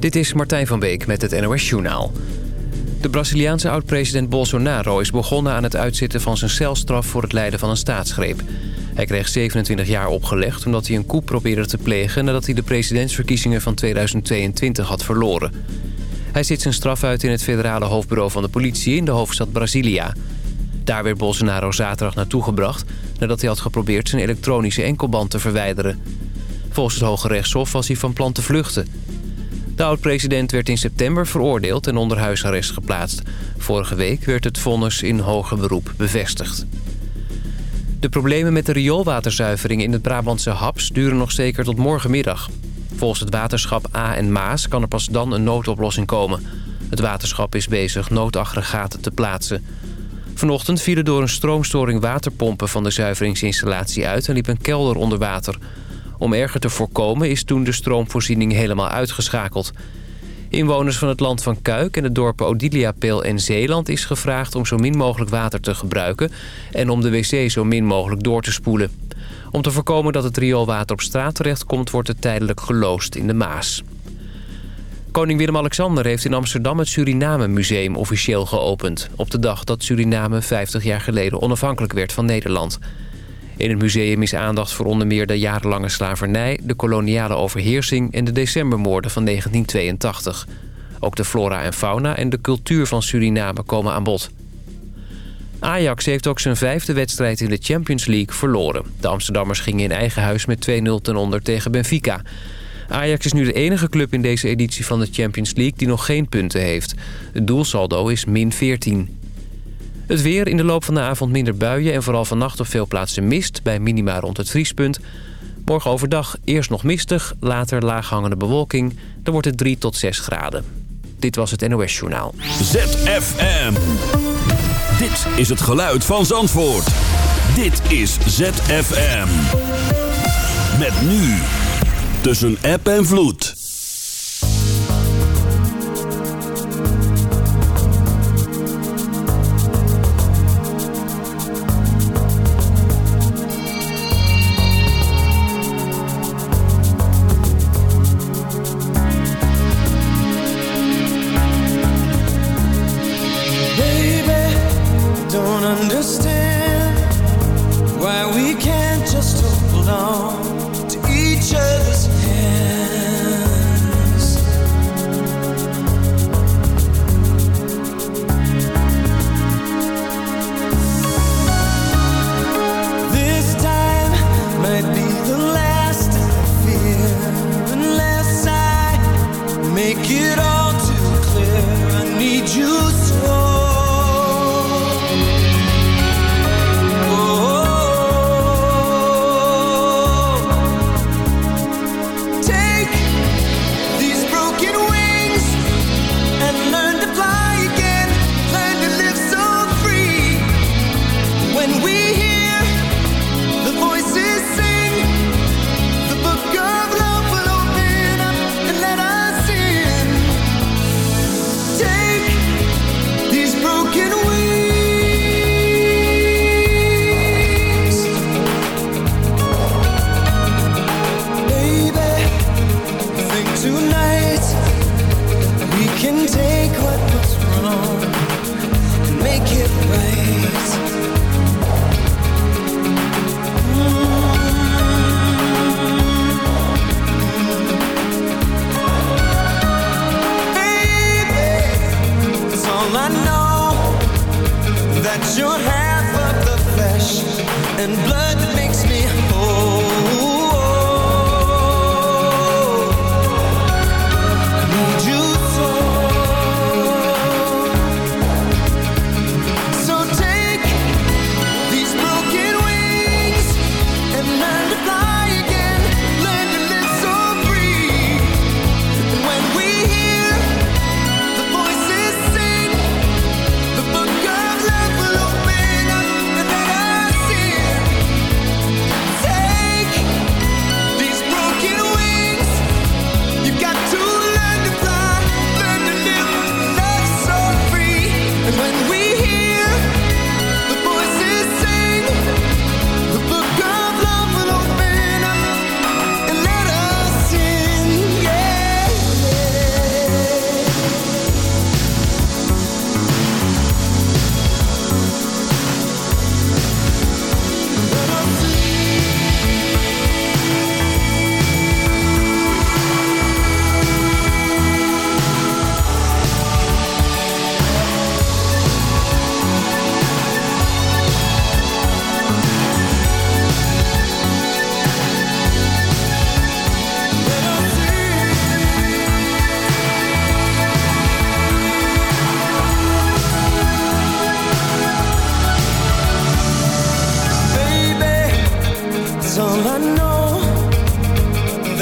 Dit is Martijn van Beek met het NOS Journaal. De Braziliaanse oud-president Bolsonaro is begonnen aan het uitzitten van zijn celstraf voor het leiden van een staatsgreep. Hij kreeg 27 jaar opgelegd omdat hij een coup probeerde te plegen... nadat hij de presidentsverkiezingen van 2022 had verloren. Hij zit zijn straf uit in het federale hoofdbureau van de politie in de hoofdstad Brasilia. Daar werd Bolsonaro zaterdag naartoe gebracht... nadat hij had geprobeerd zijn elektronische enkelband te verwijderen. Volgens het Hoge Rechtshof was hij van plan te vluchten... De oud-president werd in september veroordeeld en onder huisarrest geplaatst. Vorige week werd het vonnis in hoger beroep bevestigd. De problemen met de rioolwaterzuivering in het Brabantse Haps duren nog zeker tot morgenmiddag. Volgens het waterschap A en Maas kan er pas dan een noodoplossing komen. Het waterschap is bezig noodaggregaten te plaatsen. Vanochtend vielen door een stroomstoring waterpompen van de zuiveringsinstallatie uit... en liep een kelder onder water... Om erger te voorkomen is toen de stroomvoorziening helemaal uitgeschakeld. Inwoners van het land van Kuik en de dorpen Odiliapeel en Zeeland is gevraagd om zo min mogelijk water te gebruiken en om de wc zo min mogelijk door te spoelen. Om te voorkomen dat het rioolwater op straat terechtkomt wordt het tijdelijk geloosd in de Maas. Koning Willem-Alexander heeft in Amsterdam het Suriname Museum officieel geopend... op de dag dat Suriname 50 jaar geleden onafhankelijk werd van Nederland... In het museum is aandacht voor onder meer de jarenlange slavernij... de koloniale overheersing en de decembermoorden van 1982. Ook de flora en fauna en de cultuur van Suriname komen aan bod. Ajax heeft ook zijn vijfde wedstrijd in de Champions League verloren. De Amsterdammers gingen in eigen huis met 2-0 ten onder tegen Benfica. Ajax is nu de enige club in deze editie van de Champions League die nog geen punten heeft. Het doelsaldo is min 14. Het weer in de loop van de avond minder buien en vooral vannacht op veel plaatsen mist... bij minima rond het vriespunt. Morgen overdag eerst nog mistig, later laaghangende bewolking. Dan wordt het 3 tot 6 graden. Dit was het NOS Journaal. ZFM. Dit is het geluid van Zandvoort. Dit is ZFM. Met nu. Tussen app en vloed.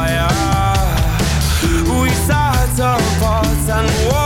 fire. We sat apart and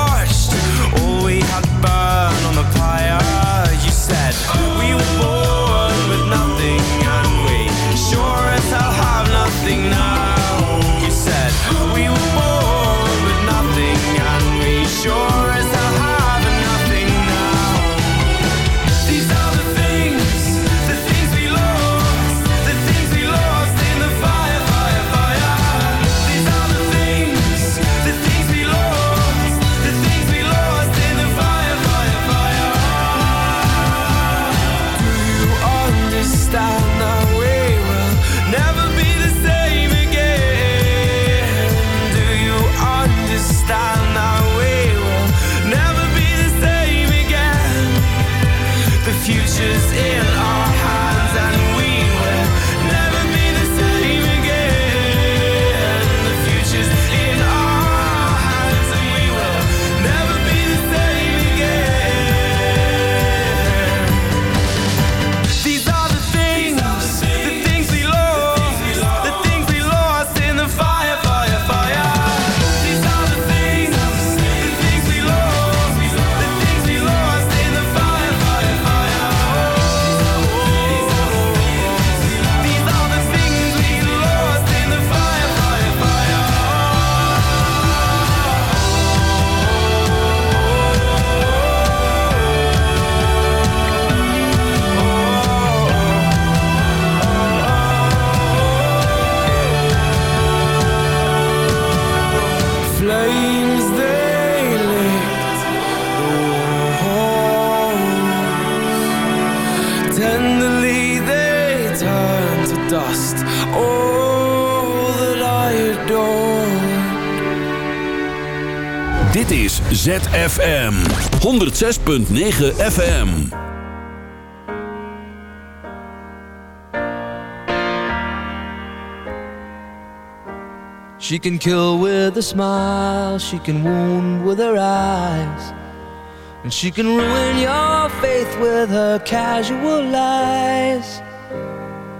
dust all that I adore. Dit is ZFM 106.9 FM. She can kill with a smile, she can wound with her eyes. And she can ruin your faith with her casual lies.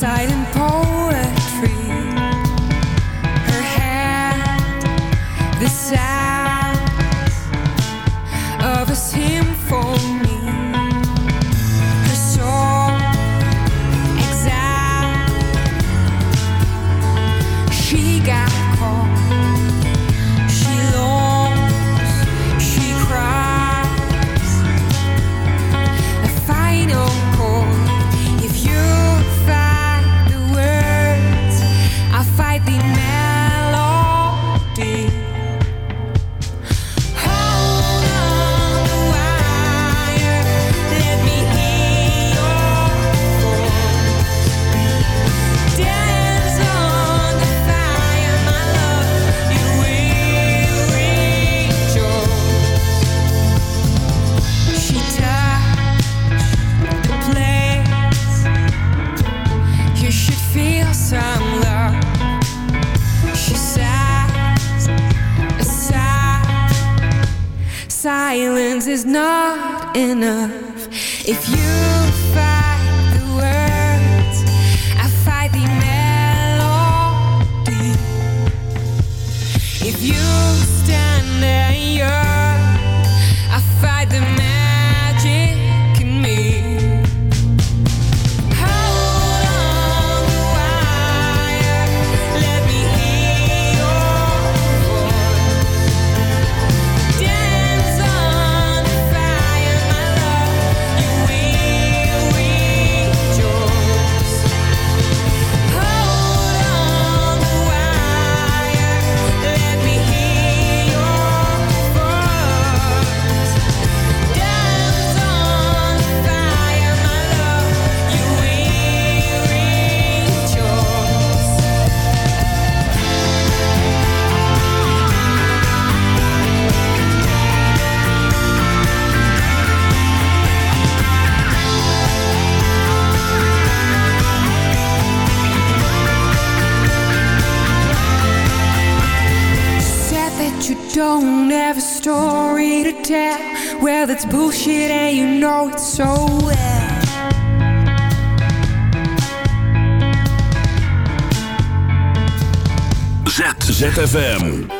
silent poem FM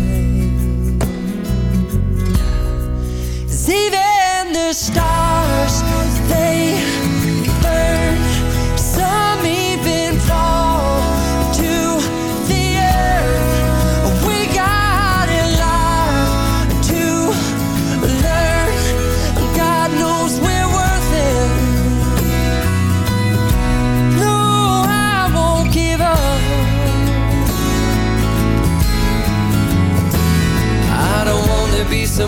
Stars, they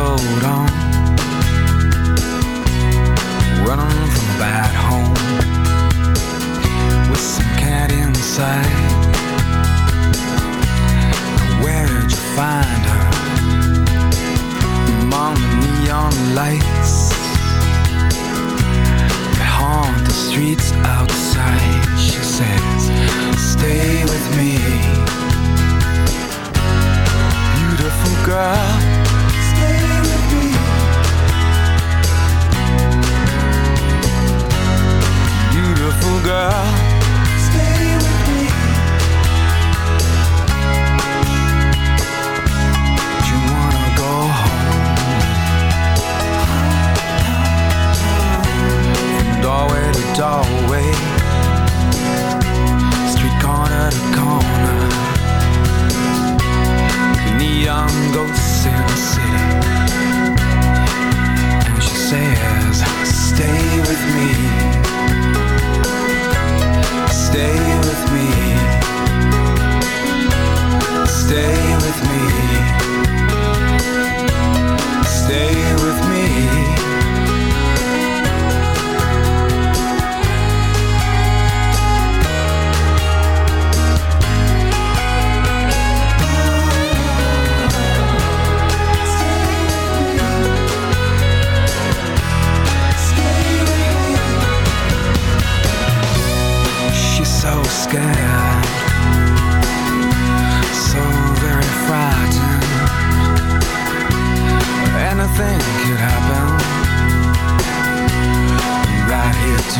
coat on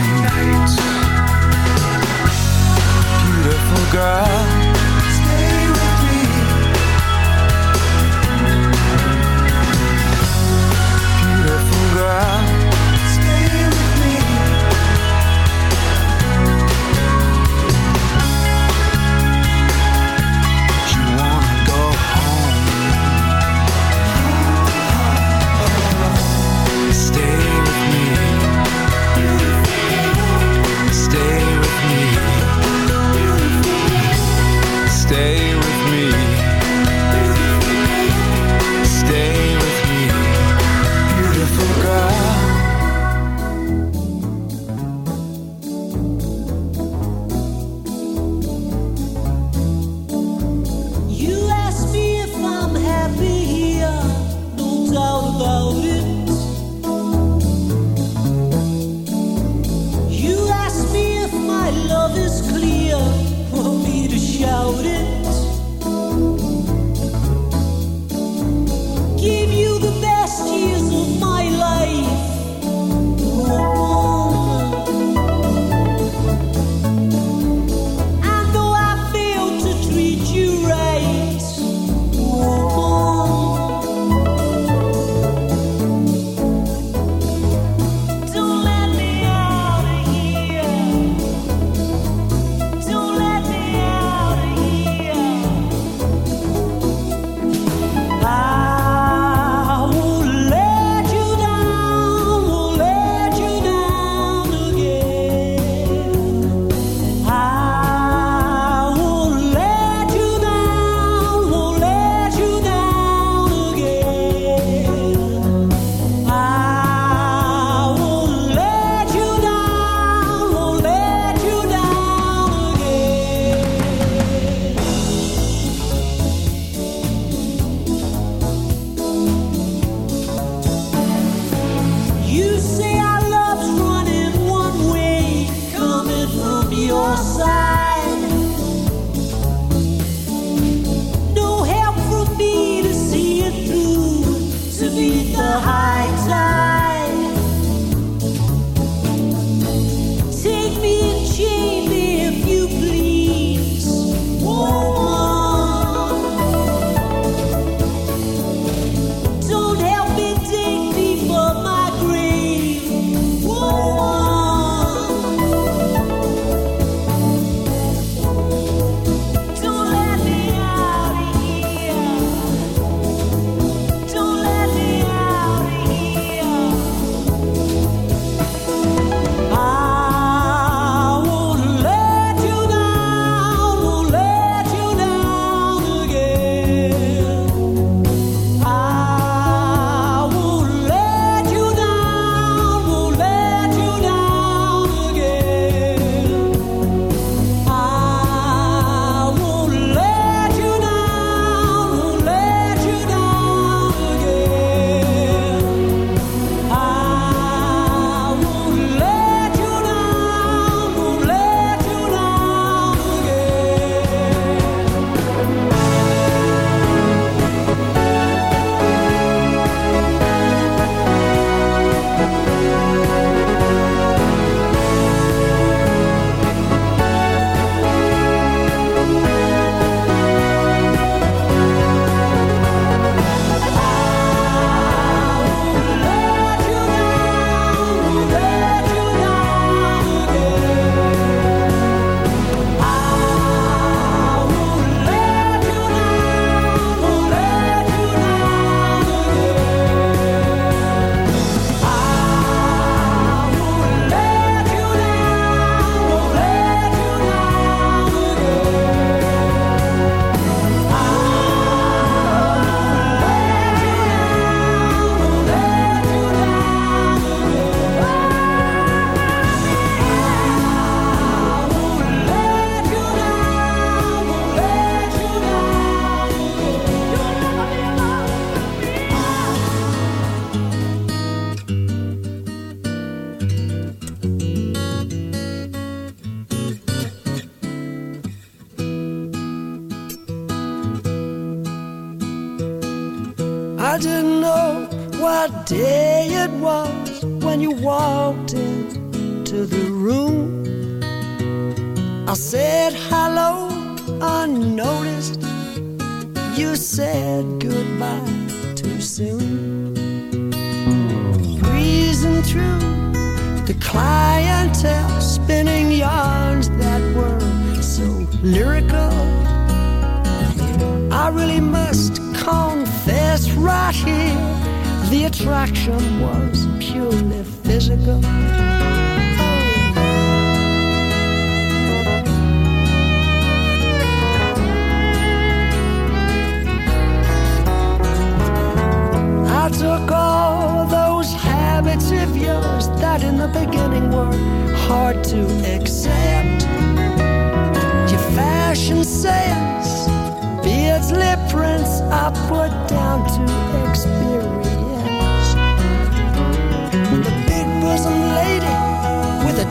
tonight.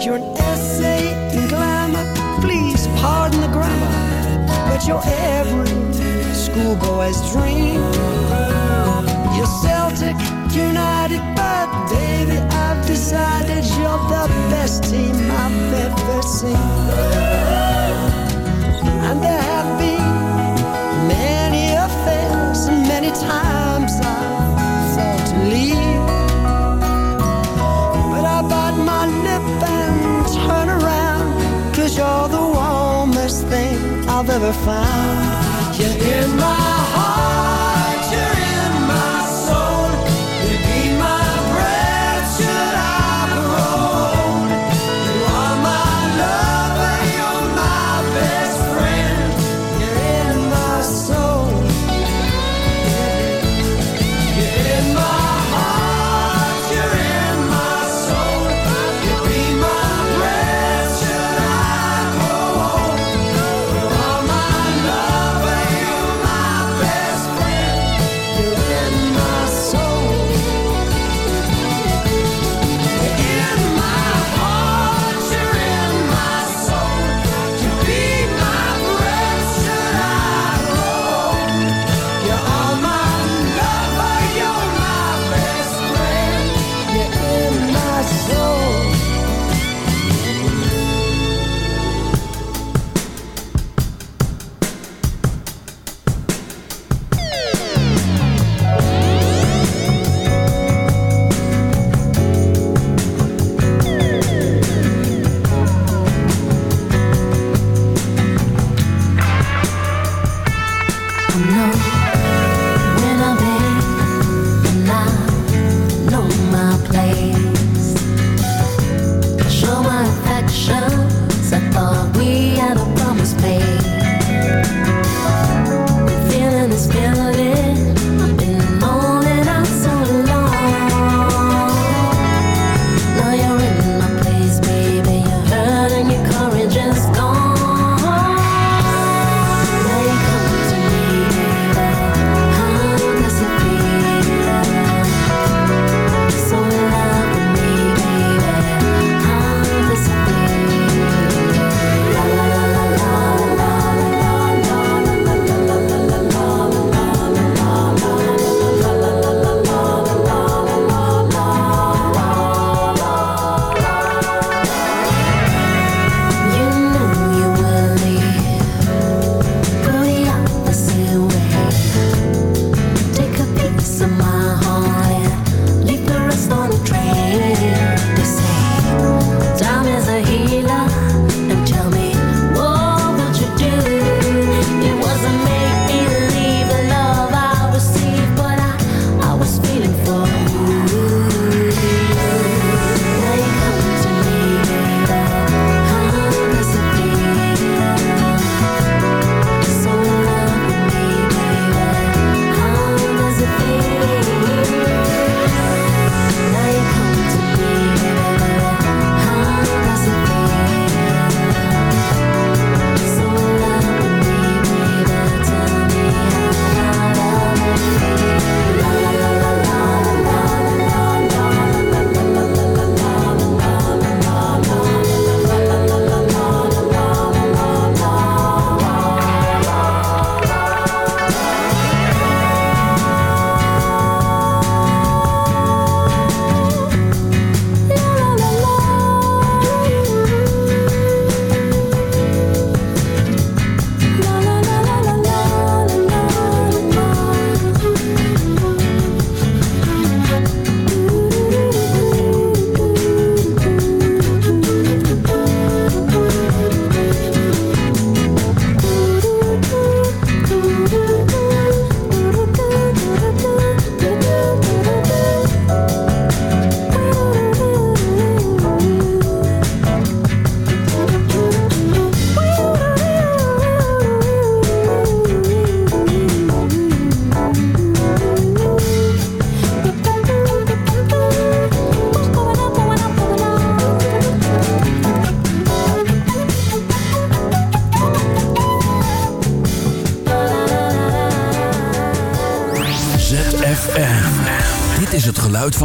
You're an essay in glamour. Please pardon the grammar, but you're every schoolboy's dream. You're Celtic United, but baby, I've decided you're the best team I've ever seen. And there have been many affairs and many times I I've ever found. you in my know